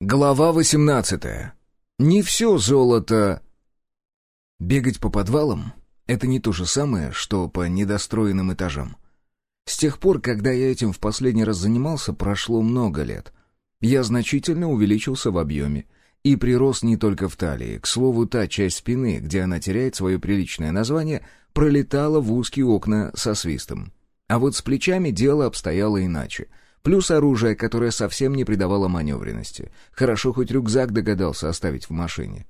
Глава 18. Не все золото... Бегать по подвалам — это не то же самое, что по недостроенным этажам. С тех пор, когда я этим в последний раз занимался, прошло много лет. Я значительно увеличился в объеме и прирос не только в талии. К слову, та часть спины, где она теряет свое приличное название, пролетала в узкие окна со свистом. А вот с плечами дело обстояло иначе — Плюс оружие, которое совсем не придавало маневренности. Хорошо, хоть рюкзак догадался оставить в машине.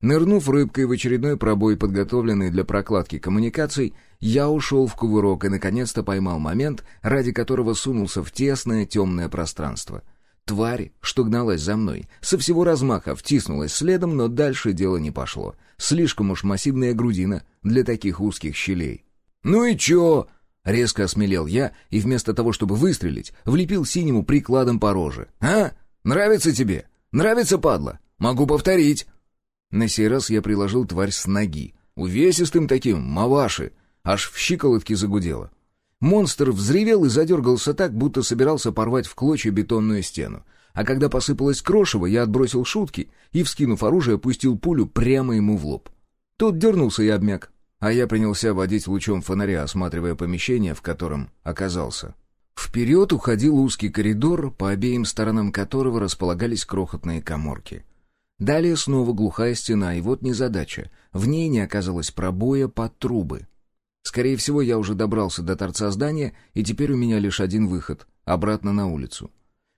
Нырнув рыбкой в очередной пробой, подготовленный для прокладки коммуникаций, я ушел в кувырок и наконец-то поймал момент, ради которого сунулся в тесное темное пространство. Тварь, что гналась за мной, со всего размаха втиснулась следом, но дальше дело не пошло. Слишком уж массивная грудина для таких узких щелей. «Ну и чё?» Резко осмелел я и вместо того, чтобы выстрелить, влепил синему прикладом по роже. «А? Нравится тебе? Нравится, падла? Могу повторить!» На сей раз я приложил тварь с ноги. Увесистым таким, маваши. Аж в щиколотке загудело. Монстр взревел и задергался так, будто собирался порвать в клочья бетонную стену. А когда посыпалось крошево, я отбросил шутки и, вскинув оружие, пустил пулю прямо ему в лоб. Тот дернулся и обмяк а я принялся водить лучом фонаря, осматривая помещение, в котором оказался. Вперед уходил узкий коридор, по обеим сторонам которого располагались крохотные коморки. Далее снова глухая стена, и вот незадача. В ней не оказалось пробоя под трубы. Скорее всего, я уже добрался до торца здания, и теперь у меня лишь один выход — обратно на улицу.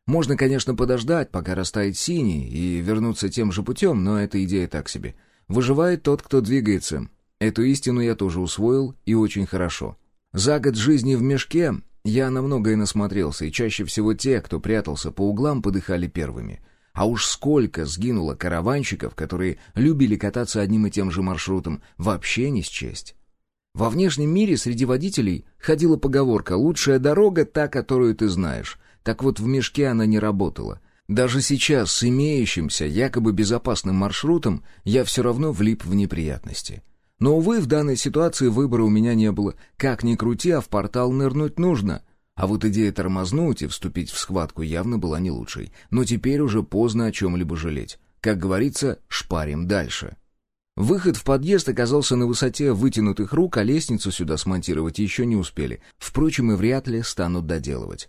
Можно, конечно, подождать, пока растает синий, и вернуться тем же путем, но эта идея так себе. Выживает тот, кто двигается, Эту истину я тоже усвоил, и очень хорошо. За год жизни в мешке я на многое насмотрелся, и чаще всего те, кто прятался по углам, подыхали первыми. А уж сколько сгинуло караванщиков, которые любили кататься одним и тем же маршрутом, вообще не счесть. Во внешнем мире среди водителей ходила поговорка «лучшая дорога — та, которую ты знаешь». Так вот, в мешке она не работала. Даже сейчас с имеющимся якобы безопасным маршрутом я все равно влип в неприятности. Но, увы, в данной ситуации выбора у меня не было. Как ни крути, а в портал нырнуть нужно. А вот идея тормознуть и вступить в схватку явно была не лучшей. Но теперь уже поздно о чем-либо жалеть. Как говорится, шпарим дальше. Выход в подъезд оказался на высоте вытянутых рук, а лестницу сюда смонтировать еще не успели. Впрочем, и вряд ли станут доделывать.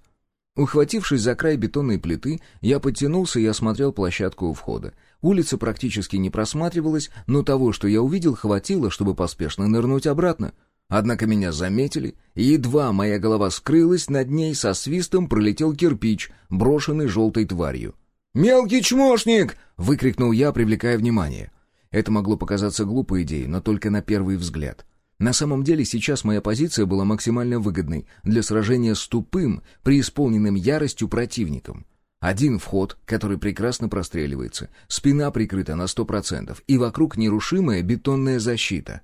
Ухватившись за край бетонной плиты, я подтянулся и осмотрел площадку у входа. Улица практически не просматривалась, но того, что я увидел, хватило, чтобы поспешно нырнуть обратно. Однако меня заметили, и едва моя голова скрылась, над ней со свистом пролетел кирпич, брошенный желтой тварью. «Мелкий чмошник!» — выкрикнул я, привлекая внимание. Это могло показаться глупой идеей, но только на первый взгляд. На самом деле сейчас моя позиция была максимально выгодной для сражения с тупым, преисполненным яростью противником. Один вход, который прекрасно простреливается, спина прикрыта на сто процентов, и вокруг нерушимая бетонная защита.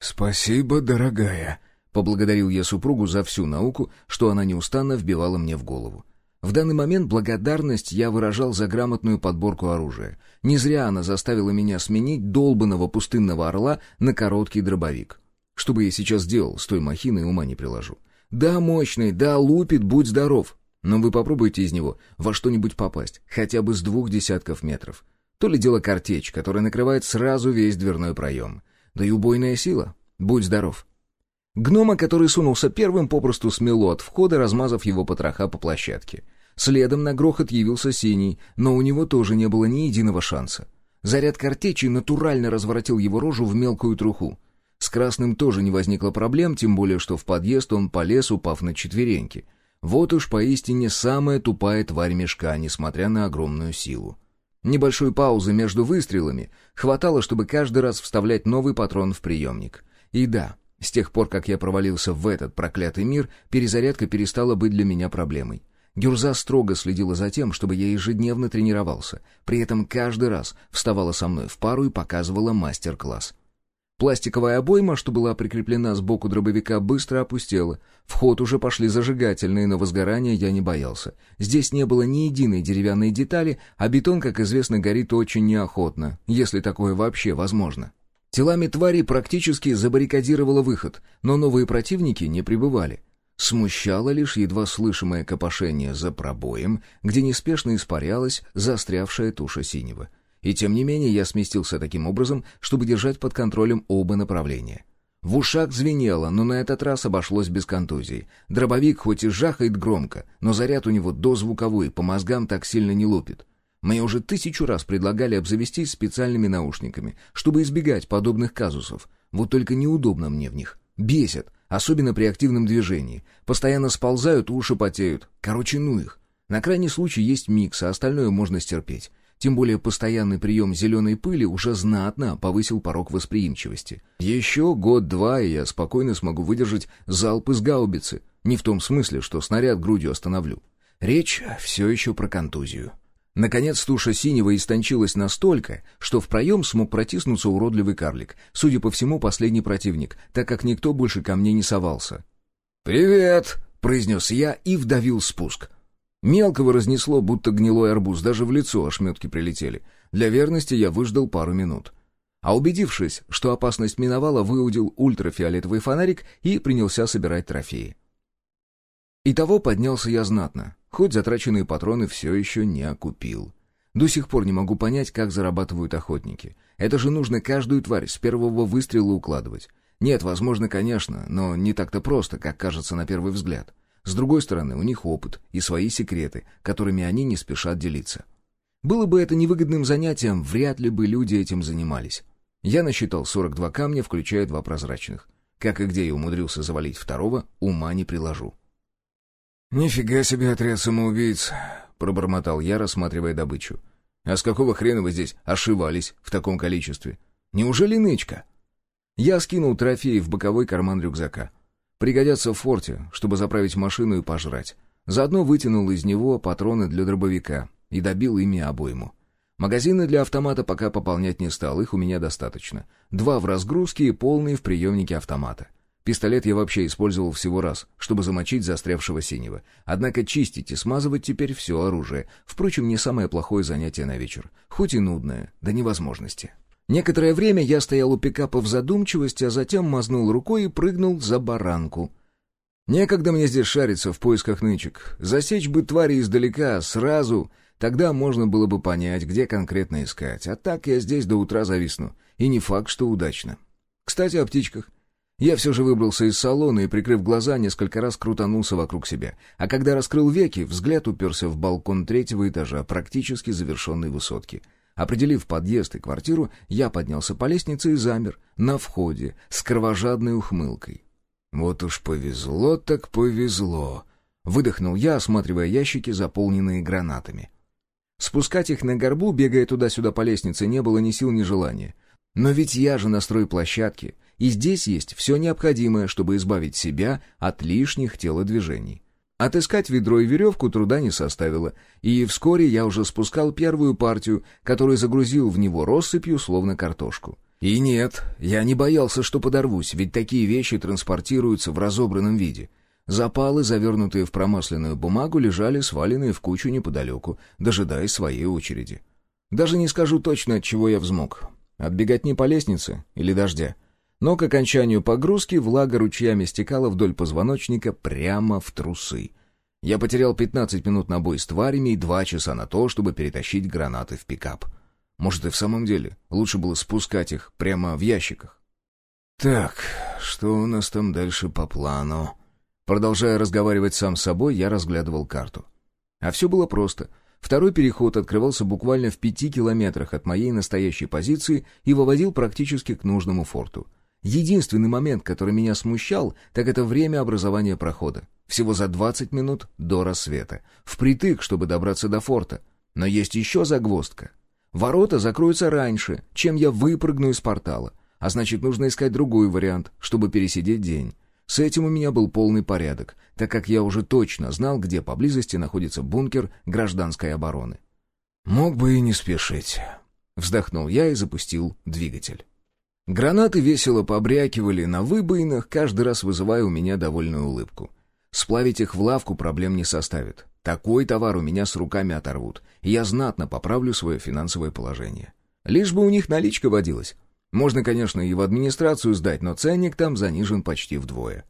«Спасибо, дорогая», — поблагодарил я супругу за всю науку, что она неустанно вбивала мне в голову. В данный момент благодарность я выражал за грамотную подборку оружия. Не зря она заставила меня сменить долбанного пустынного орла на короткий дробовик. Что бы я сейчас делал с той махиной, ума не приложу. Да, мощный, да, лупит, будь здоров. Но вы попробуйте из него во что-нибудь попасть, хотя бы с двух десятков метров. То ли дело картечь, которая накрывает сразу весь дверной проем. Да и убойная сила. Будь здоров. Гнома, который сунулся первым, попросту смело от входа, размазав его потроха по площадке. Следом на грохот явился синий, но у него тоже не было ни единого шанса. Заряд картечи натурально разворотил его рожу в мелкую труху. Красным тоже не возникло проблем, тем более, что в подъезд он полез, упав на четвереньки. Вот уж поистине самая тупая тварь мешка, несмотря на огромную силу. Небольшой паузы между выстрелами хватало, чтобы каждый раз вставлять новый патрон в приемник. И да, с тех пор, как я провалился в этот проклятый мир, перезарядка перестала быть для меня проблемой. Гюрза строго следила за тем, чтобы я ежедневно тренировался, при этом каждый раз вставала со мной в пару и показывала мастер-класс. Пластиковая обойма, что была прикреплена сбоку дробовика, быстро опустела. В ход уже пошли зажигательные, но возгорания я не боялся. Здесь не было ни единой деревянной детали, а бетон, как известно, горит очень неохотно, если такое вообще возможно. Телами твари практически забаррикадировало выход, но новые противники не прибывали. Смущало лишь едва слышимое копошение за пробоем, где неспешно испарялась застрявшая туша синего. И тем не менее я сместился таким образом, чтобы держать под контролем оба направления. В ушах звенело, но на этот раз обошлось без контузий. Дробовик хоть и жахает громко, но заряд у него дозвуковой, по мозгам так сильно не лупит. Мне уже тысячу раз предлагали обзавестись специальными наушниками, чтобы избегать подобных казусов. Вот только неудобно мне в них. Бесит, особенно при активном движении. Постоянно сползают, уши потеют. Короче, ну их. На крайний случай есть микс, а остальное можно стерпеть. Тем более постоянный прием зеленой пыли уже знатно повысил порог восприимчивости. Еще год-два, и я спокойно смогу выдержать залп из гаубицы. Не в том смысле, что снаряд грудью остановлю. Речь все еще про контузию. Наконец туша синего истончилась настолько, что в проем смог протиснуться уродливый карлик, судя по всему, последний противник, так как никто больше ко мне не совался. «Привет!» — произнес я и вдавил спуск. Мелкого разнесло, будто гнилой арбуз, даже в лицо ошметки прилетели. Для верности я выждал пару минут. А убедившись, что опасность миновала, выудил ультрафиолетовый фонарик и принялся собирать трофеи. Итого поднялся я знатно, хоть затраченные патроны все еще не окупил. До сих пор не могу понять, как зарабатывают охотники. Это же нужно каждую тварь с первого выстрела укладывать. Нет, возможно, конечно, но не так-то просто, как кажется на первый взгляд. С другой стороны, у них опыт и свои секреты, которыми они не спешат делиться. Было бы это невыгодным занятием, вряд ли бы люди этим занимались. Я насчитал 42 камня, включая два прозрачных. Как и где я умудрился завалить второго, ума не приложу. «Нифига себе отряд самоубийц», — пробормотал я, рассматривая добычу. «А с какого хрена вы здесь ошивались в таком количестве? Неужели нычка?» Я скинул трофеи в боковой карман рюкзака. Пригодятся в форте, чтобы заправить машину и пожрать. Заодно вытянул из него патроны для дробовика и добил ими обойму. Магазины для автомата пока пополнять не стал, их у меня достаточно. Два в разгрузке и полные в приемнике автомата. Пистолет я вообще использовал всего раз, чтобы замочить застрявшего синего. Однако чистить и смазывать теперь все оружие. Впрочем, не самое плохое занятие на вечер. Хоть и нудное, до невозможности. Некоторое время я стоял у пикапа в задумчивости, а затем мазнул рукой и прыгнул за баранку. Некогда мне здесь шариться в поисках нычек. Засечь бы твари издалека, сразу. Тогда можно было бы понять, где конкретно искать. А так я здесь до утра зависну. И не факт, что удачно. Кстати, о птичках. Я все же выбрался из салона и, прикрыв глаза, несколько раз крутанулся вокруг себя. А когда раскрыл веки, взгляд уперся в балкон третьего этажа, практически завершенной высотки — Определив подъезд и квартиру, я поднялся по лестнице и замер на входе с кровожадной ухмылкой. «Вот уж повезло так повезло», — выдохнул я, осматривая ящики, заполненные гранатами. Спускать их на горбу, бегая туда-сюда по лестнице, не было ни сил, ни желания. Но ведь я же на стройплощадке, и здесь есть все необходимое, чтобы избавить себя от лишних телодвижений. Отыскать ведро и веревку труда не составило, и вскоре я уже спускал первую партию, которую загрузил в него россыпью, словно картошку. И нет, я не боялся, что подорвусь, ведь такие вещи транспортируются в разобранном виде. Запалы, завернутые в промасленную бумагу, лежали сваленные в кучу неподалеку, дожидаясь своей очереди. Даже не скажу точно, от чего я взмок. Отбегать не по лестнице или дождя. Но к окончанию погрузки влага ручьями стекала вдоль позвоночника прямо в трусы. Я потерял 15 минут на бой с тварями и 2 часа на то, чтобы перетащить гранаты в пикап. Может, и в самом деле лучше было спускать их прямо в ящиках. «Так, что у нас там дальше по плану?» Продолжая разговаривать сам с собой, я разглядывал карту. А все было просто. Второй переход открывался буквально в пяти километрах от моей настоящей позиции и выводил практически к нужному форту. Единственный момент, который меня смущал, так это время образования прохода. Всего за 20 минут до рассвета. Впритык, чтобы добраться до форта. Но есть еще загвоздка. Ворота закроются раньше, чем я выпрыгну из портала. А значит, нужно искать другой вариант, чтобы пересидеть день. С этим у меня был полный порядок, так как я уже точно знал, где поблизости находится бункер гражданской обороны. «Мог бы и не спешить», — вздохнул я и запустил двигатель. Гранаты весело побрякивали на выбоинах, каждый раз вызывая у меня довольную улыбку. Сплавить их в лавку проблем не составит. Такой товар у меня с руками оторвут, я знатно поправлю свое финансовое положение. Лишь бы у них наличка водилась. Можно, конечно, и в администрацию сдать, но ценник там занижен почти вдвое.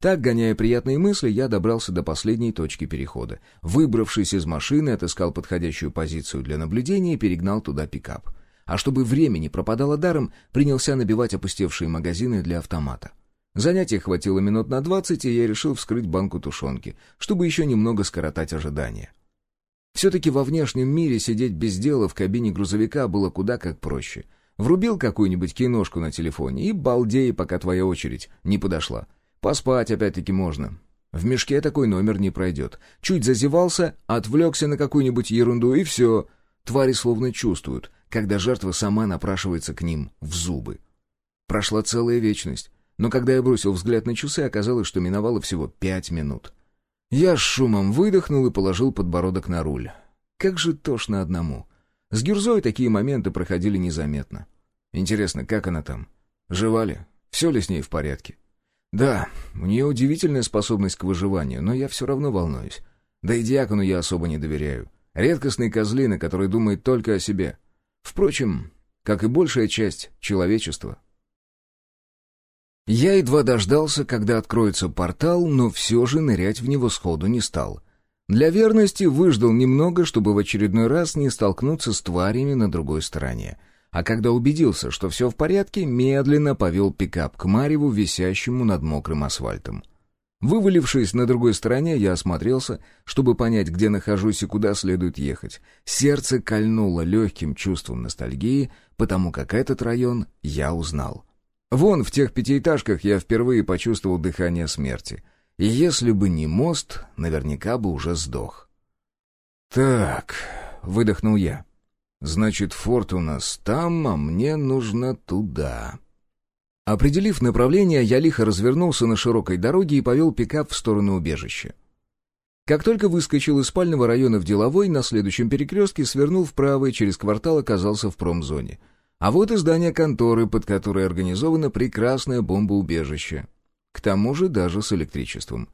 Так, гоняя приятные мысли, я добрался до последней точки перехода. Выбравшись из машины, отыскал подходящую позицию для наблюдения и перегнал туда пикап. А чтобы время не пропадало даром, принялся набивать опустевшие магазины для автомата. Занятия хватило минут на двадцать, и я решил вскрыть банку тушенки, чтобы еще немного скоротать ожидания. Все-таки во внешнем мире сидеть без дела в кабине грузовика было куда как проще. Врубил какую-нибудь киношку на телефоне и балдей, пока твоя очередь не подошла. Поспать опять-таки можно. В мешке такой номер не пройдет. Чуть зазевался, отвлекся на какую-нибудь ерунду, и все. Твари словно чувствуют, когда жертва сама напрашивается к ним в зубы. Прошла целая вечность, но когда я бросил взгляд на часы, оказалось, что миновало всего пять минут. Я с шумом выдохнул и положил подбородок на руль. Как же тошно одному. С Гюрзой такие моменты проходили незаметно. Интересно, как она там? Жива ли? Все ли с ней в порядке? Да, у нее удивительная способность к выживанию, но я все равно волнуюсь. Да и диакону я особо не доверяю. Редкостный козлина, который думает только о себе. Впрочем, как и большая часть человечества. Я едва дождался, когда откроется портал, но все же нырять в него сходу не стал. Для верности выждал немного, чтобы в очередной раз не столкнуться с тварями на другой стороне а когда убедился, что все в порядке, медленно повел пикап к Мареву, висящему над мокрым асфальтом. Вывалившись на другой стороне, я осмотрелся, чтобы понять, где нахожусь и куда следует ехать. Сердце кольнуло легким чувством ностальгии, потому как этот район я узнал. Вон, в тех пятиэтажках я впервые почувствовал дыхание смерти. И если бы не мост, наверняка бы уже сдох. «Так», — выдохнул я, Значит, форт у нас там, а мне нужно туда. Определив направление, я лихо развернулся на широкой дороге и повел пикап в сторону убежища. Как только выскочил из спального района в деловой, на следующем перекрестке свернул вправо и через квартал оказался в промзоне. А вот и здание конторы, под которой организовано прекрасное бомбоубежище. К тому же даже с электричеством.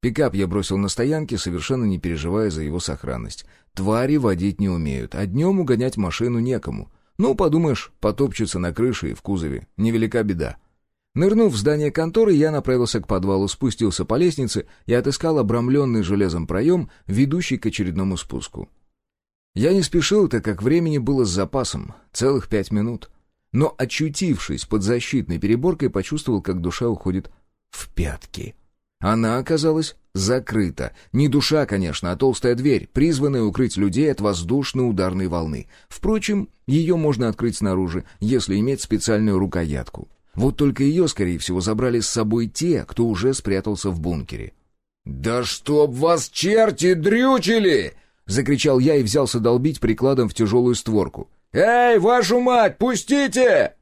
Пикап я бросил на стоянке, совершенно не переживая за его сохранность. Твари водить не умеют, а днем угонять машину некому. Ну, подумаешь, потопчется на крыше и в кузове. Невелика беда. Нырнув в здание конторы, я направился к подвалу, спустился по лестнице и отыскал обрамленный железом проем, ведущий к очередному спуску. Я не спешил, так как времени было с запасом, целых пять минут. Но, очутившись под защитной переборкой, почувствовал, как душа уходит в пятки. Она оказалась закрыта. Не душа, конечно, а толстая дверь, призванная укрыть людей от воздушно-ударной волны. Впрочем, ее можно открыть снаружи, если иметь специальную рукоятку. Вот только ее, скорее всего, забрали с собой те, кто уже спрятался в бункере. «Да чтоб вас черти дрючили!» — закричал я и взялся долбить прикладом в тяжелую створку. «Эй, вашу мать, пустите!»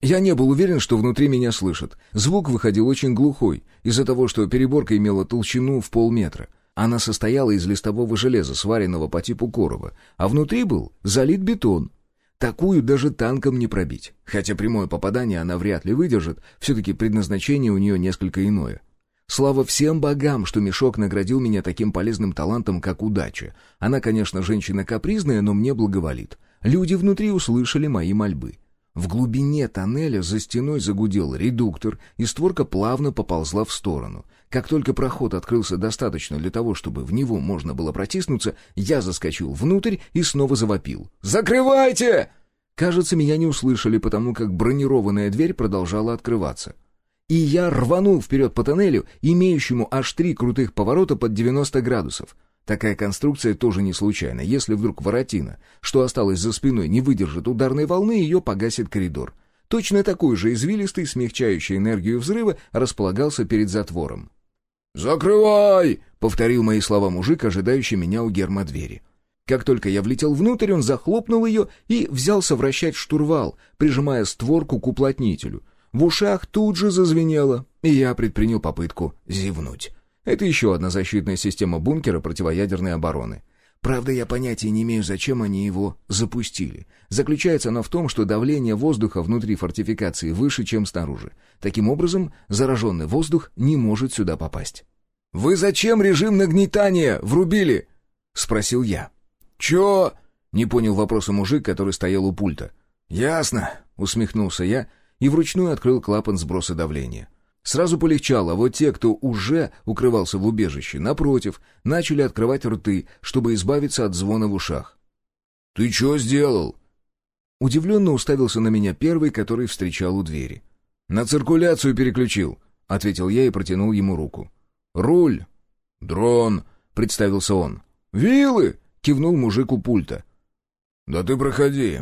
Я не был уверен, что внутри меня слышат. Звук выходил очень глухой, из-за того, что переборка имела толщину в полметра. Она состояла из листового железа, сваренного по типу корова, а внутри был залит бетон. Такую даже танком не пробить. Хотя прямое попадание она вряд ли выдержит, все-таки предназначение у нее несколько иное. Слава всем богам, что Мешок наградил меня таким полезным талантом, как удача. Она, конечно, женщина капризная, но мне благоволит. Люди внутри услышали мои мольбы. В глубине тоннеля за стеной загудел редуктор, и створка плавно поползла в сторону. Как только проход открылся достаточно для того, чтобы в него можно было протиснуться, я заскочил внутрь и снова завопил. «Закрывайте!» Кажется, меня не услышали, потому как бронированная дверь продолжала открываться. И я рванул вперед по тоннелю, имеющему аж три крутых поворота под 90 градусов — Такая конструкция тоже не случайна. Если вдруг воротина, что осталось за спиной, не выдержит ударной волны, ее погасит коридор. Точно такой же извилистый, смягчающий энергию взрыва, располагался перед затвором. «Закрывай!» — повторил мои слова мужик, ожидающий меня у герма двери. Как только я влетел внутрь, он захлопнул ее и взялся вращать штурвал, прижимая створку к уплотнителю. В ушах тут же зазвенело, и я предпринял попытку зевнуть. Это еще одна защитная система бункера противоядерной обороны. Правда, я понятия не имею, зачем они его запустили. Заключается оно в том, что давление воздуха внутри фортификации выше, чем снаружи. Таким образом, зараженный воздух не может сюда попасть. «Вы зачем режим нагнетания врубили?» — спросил я. «Чё?» — не понял вопроса мужик, который стоял у пульта. «Ясно», — усмехнулся я и вручную открыл клапан сброса давления. Сразу полегчало, а вот те, кто уже укрывался в убежище, напротив, начали открывать рты, чтобы избавиться от звона в ушах. «Ты что сделал?» Удивленно уставился на меня первый, который встречал у двери. «На циркуляцию переключил», — ответил я и протянул ему руку. «Руль!» «Дрон!» — представился он. «Вилы!» — кивнул мужик у пульта. «Да ты проходи!»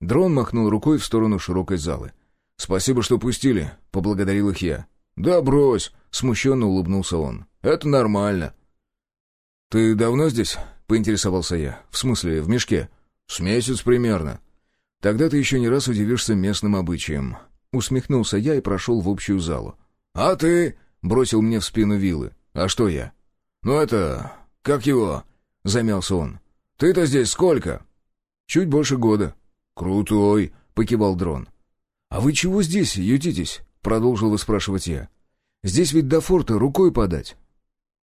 Дрон махнул рукой в сторону широкой залы. «Спасибо, что пустили», — поблагодарил их я. «Да брось!» — смущенно улыбнулся он. «Это нормально». «Ты давно здесь?» — поинтересовался я. «В смысле, в мешке?» «С месяц примерно». «Тогда ты еще не раз удивишься местным обычаям». Усмехнулся я и прошел в общую залу. «А ты?» — бросил мне в спину вилы. «А что я?» «Ну это... как его?» — замялся он. «Ты-то здесь сколько?» «Чуть больше года». «Крутой!» — покивал дрон. «А вы чего здесь ютитесь?» — продолжил выспрашивать я. «Здесь ведь до форта рукой подать».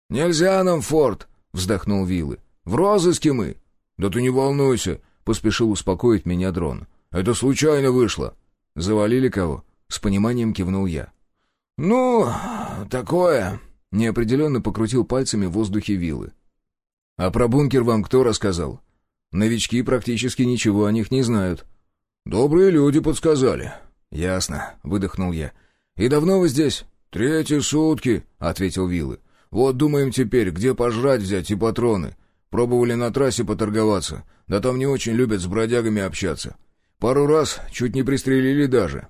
«Нельзя нам форт!» — вздохнул Вилы. «В розыске мы!» «Да ты не волнуйся!» — поспешил успокоить меня дрон. «Это случайно вышло!» «Завалили кого?» — с пониманием кивнул я. «Ну, такое...» — неопределенно покрутил пальцами в воздухе Вилы. «А про бункер вам кто рассказал?» «Новички практически ничего о них не знают». «Добрые люди подсказали». «Ясно», — выдохнул я. «И давно вы здесь?» «Третьи сутки», — ответил Вилы. «Вот думаем теперь, где пожрать взять и патроны. Пробовали на трассе поторговаться, да там не очень любят с бродягами общаться. Пару раз чуть не пристрелили даже».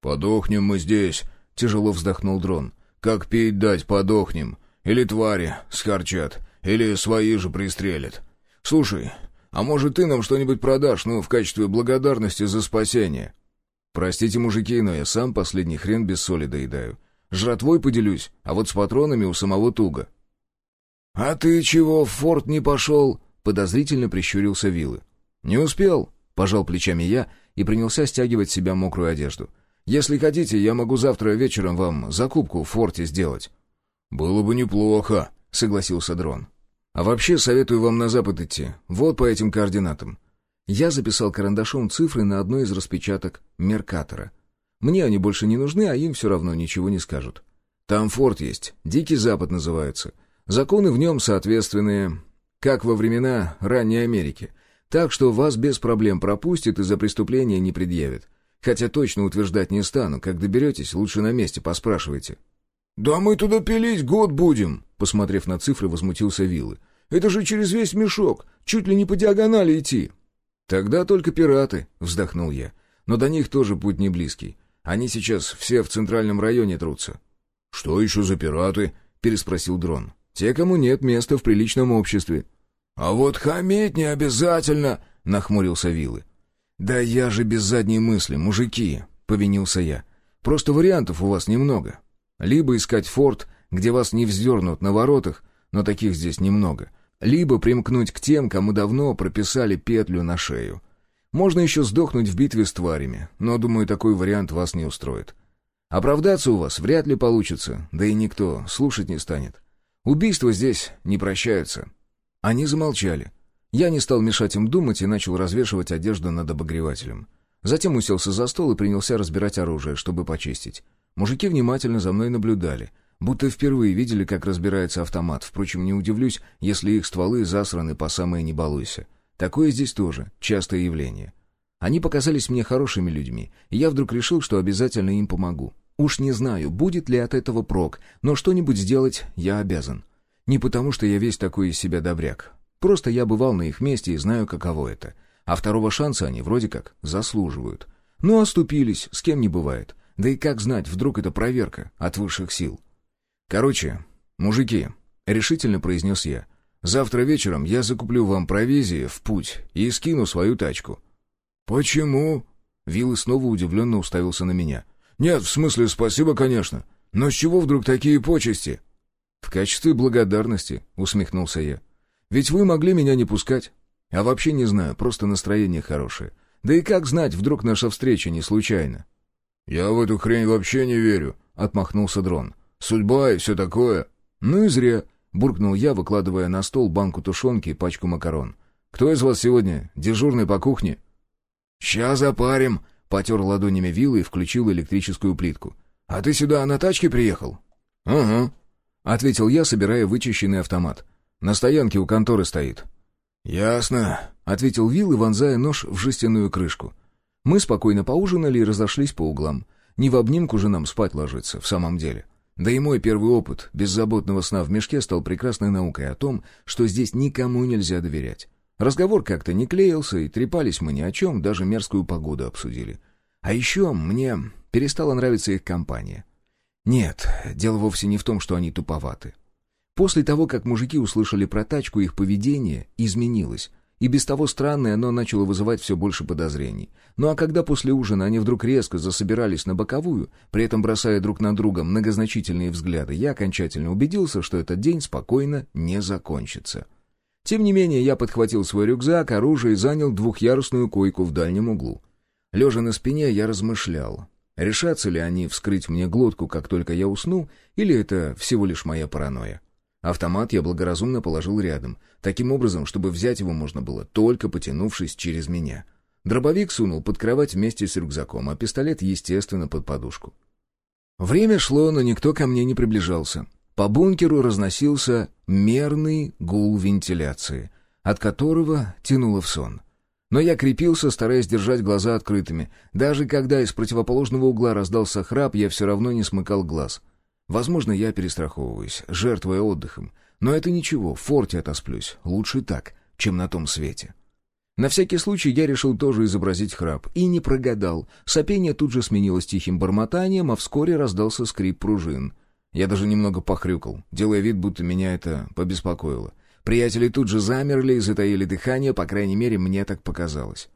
«Подохнем мы здесь», — тяжело вздохнул дрон. «Как пить дать, подохнем. Или твари схарчат, или свои же пристрелят. Слушай, а может ты нам что-нибудь продашь, ну, в качестве благодарности за спасение?» «Простите, мужики, но я сам последний хрен без соли доедаю. Жратвой поделюсь, а вот с патронами у самого туго». «А ты чего в форт не пошел?» — подозрительно прищурился Вилы. «Не успел», — пожал плечами я и принялся стягивать себя мокрую одежду. «Если хотите, я могу завтра вечером вам закупку в форте сделать». «Было бы неплохо», — согласился Дрон. «А вообще советую вам на запад идти, вот по этим координатам. Я записал карандашом цифры на одной из распечаток Меркатора. Мне они больше не нужны, а им все равно ничего не скажут. Там форт есть, Дикий Запад называется. Законы в нем соответственные, как во времена ранней Америки. Так что вас без проблем пропустят и за преступление не предъявят. Хотя точно утверждать не стану, как доберетесь, лучше на месте поспрашивайте. «Да мы туда пилить год будем», — посмотрев на цифры, возмутился Вилы. «Это же через весь мешок, чуть ли не по диагонали идти». «Тогда только пираты», — вздохнул я. «Но до них тоже путь не близкий. Они сейчас все в центральном районе трутся». «Что еще за пираты?» — переспросил Дрон. «Те, кому нет места в приличном обществе». «А вот хаметь не обязательно», — нахмурился Вилы. «Да я же без задней мысли, мужики», — повинился я. «Просто вариантов у вас немного. Либо искать форт, где вас не вздернут на воротах, но таких здесь немного, либо примкнуть к тем, кому давно прописали петлю на шею. Можно еще сдохнуть в битве с тварями, но, думаю, такой вариант вас не устроит. Оправдаться у вас вряд ли получится, да и никто слушать не станет. Убийства здесь не прощаются. Они замолчали. Я не стал мешать им думать и начал развешивать одежду над обогревателем. Затем уселся за стол и принялся разбирать оружие, чтобы почистить. Мужики внимательно за мной наблюдали — Будто впервые видели, как разбирается автомат. Впрочем, не удивлюсь, если их стволы засраны по самое не балуйся. Такое здесь тоже частое явление. Они показались мне хорошими людьми, и я вдруг решил, что обязательно им помогу. Уж не знаю, будет ли от этого прок, но что-нибудь сделать я обязан. Не потому, что я весь такой из себя добряк. Просто я бывал на их месте и знаю, каково это. А второго шанса они вроде как заслуживают. Ну, оступились, с кем не бывает. Да и как знать, вдруг это проверка от высших сил. «Короче, мужики», — решительно произнес я, — «завтра вечером я закуплю вам провизии в путь и скину свою тачку». «Почему?» — Вилл снова удивленно уставился на меня. «Нет, в смысле, спасибо, конечно. Но с чего вдруг такие почести?» «В качестве благодарности», — усмехнулся я. «Ведь вы могли меня не пускать. А вообще не знаю, просто настроение хорошее. Да и как знать, вдруг наша встреча не случайна?» «Я в эту хрень вообще не верю», — отмахнулся дрон. Судьба и все такое». «Ну и зря», — буркнул я, выкладывая на стол банку тушенки и пачку макарон. «Кто из вас сегодня дежурный по кухне?» «Ща запарим», — потер ладонями вилы и включил электрическую плитку. А ты сюда на тачке приехал?» «Угу», — ответил я, собирая вычищенный автомат. «На стоянке у конторы стоит». «Ясно», — ответил Вилл вонзая нож в жестяную крышку. Мы спокойно поужинали и разошлись по углам. Не в обнимку же нам спать ложиться, в самом деле. Да и мой первый опыт беззаботного сна в мешке стал прекрасной наукой о том, что здесь никому нельзя доверять. Разговор как-то не клеился, и трепались мы ни о чем, даже мерзкую погоду обсудили. А еще мне перестала нравиться их компания. Нет, дело вовсе не в том, что они туповаты. После того, как мужики услышали про тачку, их поведение изменилось. И без того странное оно начало вызывать все больше подозрений. Ну а когда после ужина они вдруг резко засобирались на боковую, при этом бросая друг на друга многозначительные взгляды, я окончательно убедился, что этот день спокойно не закончится. Тем не менее, я подхватил свой рюкзак, оружие и занял двухъярусную койку в дальнем углу. Лежа на спине, я размышлял, решатся ли они вскрыть мне глотку, как только я усну, или это всего лишь моя паранойя. Автомат я благоразумно положил рядом, таким образом, чтобы взять его можно было, только потянувшись через меня. Дробовик сунул под кровать вместе с рюкзаком, а пистолет, естественно, под подушку. Время шло, но никто ко мне не приближался. По бункеру разносился мерный гул вентиляции, от которого тянуло в сон. Но я крепился, стараясь держать глаза открытыми. Даже когда из противоположного угла раздался храп, я все равно не смыкал глаз — Возможно, я перестраховываюсь, жертвуя отдыхом. Но это ничего, в форте отосплюсь. Лучше так, чем на том свете. На всякий случай я решил тоже изобразить храп. И не прогадал. Сопение тут же сменилось тихим бормотанием, а вскоре раздался скрип пружин. Я даже немного похрюкал, делая вид, будто меня это побеспокоило. Приятели тут же замерли и затаили дыхание, по крайней мере, мне так показалось.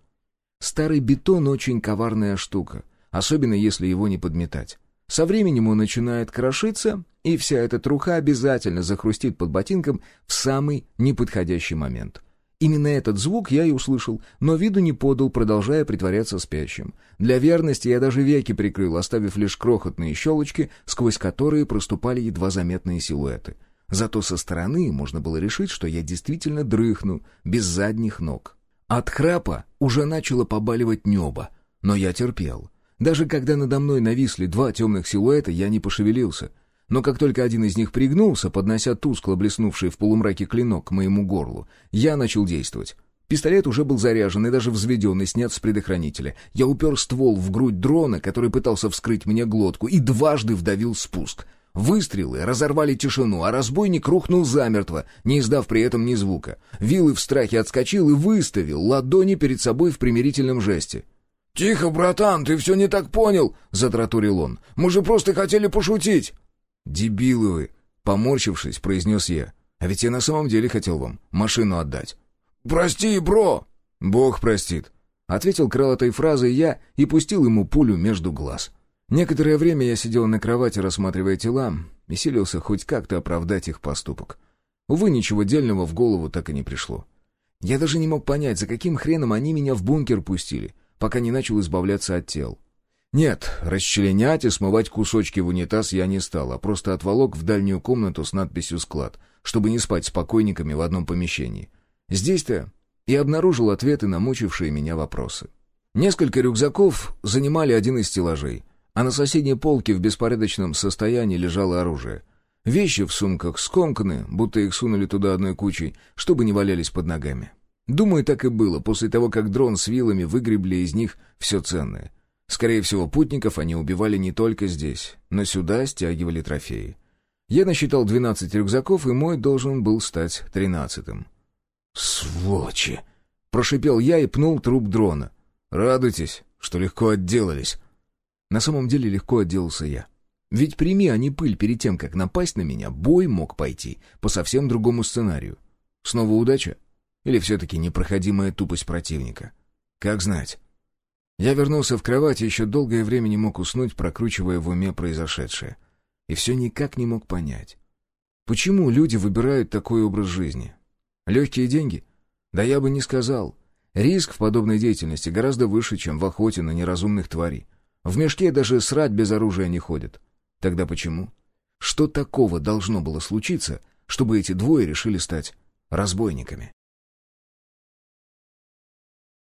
Старый бетон очень коварная штука, особенно если его не подметать. Со временем он начинает крошиться, и вся эта труха обязательно захрустит под ботинком в самый неподходящий момент. Именно этот звук я и услышал, но виду не подал, продолжая притворяться спящим. Для верности я даже веки прикрыл, оставив лишь крохотные щелочки, сквозь которые проступали едва заметные силуэты. Зато со стороны можно было решить, что я действительно дрыхну, без задних ног. От храпа уже начало побаливать небо, но я терпел. Даже когда надо мной нависли два темных силуэта, я не пошевелился. Но как только один из них пригнулся, поднося тускло блеснувший в полумраке клинок к моему горлу, я начал действовать. Пистолет уже был заряжен и даже взведен и снят с предохранителя. Я упер ствол в грудь дрона, который пытался вскрыть мне глотку, и дважды вдавил спуск. Выстрелы разорвали тишину, а разбойник рухнул замертво, не издав при этом ни звука. Вилы в страхе отскочил и выставил ладони перед собой в примирительном жесте. «Тихо, братан, ты все не так понял!» — затратурил он. «Мы же просто хотели пошутить!» «Дебилы вы!» — поморщившись, произнес я. «А ведь я на самом деле хотел вам машину отдать». «Прости, бро!» «Бог простит!» — ответил крылатой фразой я и пустил ему пулю между глаз. Некоторое время я сидел на кровати, рассматривая тела, и силился хоть как-то оправдать их поступок. Увы, ничего дельного в голову так и не пришло. Я даже не мог понять, за каким хреном они меня в бункер пустили — пока не начал избавляться от тел. Нет, расчленять и смывать кусочки в унитаз я не стал, а просто отволок в дальнюю комнату с надписью «Склад», чтобы не спать с покойниками в одном помещении. Здесь-то и обнаружил ответы на мучившие меня вопросы. Несколько рюкзаков занимали один из стеллажей, а на соседней полке в беспорядочном состоянии лежало оружие. Вещи в сумках скомканы, будто их сунули туда одной кучей, чтобы не валялись под ногами. Думаю, так и было, после того, как дрон с вилами выгребли из них все ценное. Скорее всего, путников они убивали не только здесь, но сюда стягивали трофеи. Я насчитал 12 рюкзаков, и мой должен был стать тринадцатым. «Сволочи!» — прошипел я и пнул труп дрона. «Радуйтесь, что легко отделались». На самом деле легко отделался я. Ведь прими они пыль перед тем, как напасть на меня, бой мог пойти по совсем другому сценарию. Снова удача? Или все-таки непроходимая тупость противника? Как знать. Я вернулся в кровать и еще долгое время не мог уснуть, прокручивая в уме произошедшее. И все никак не мог понять. Почему люди выбирают такой образ жизни? Легкие деньги? Да я бы не сказал. Риск в подобной деятельности гораздо выше, чем в охоте на неразумных тварей. В мешке даже срать без оружия не ходят. Тогда почему? Что такого должно было случиться, чтобы эти двое решили стать разбойниками?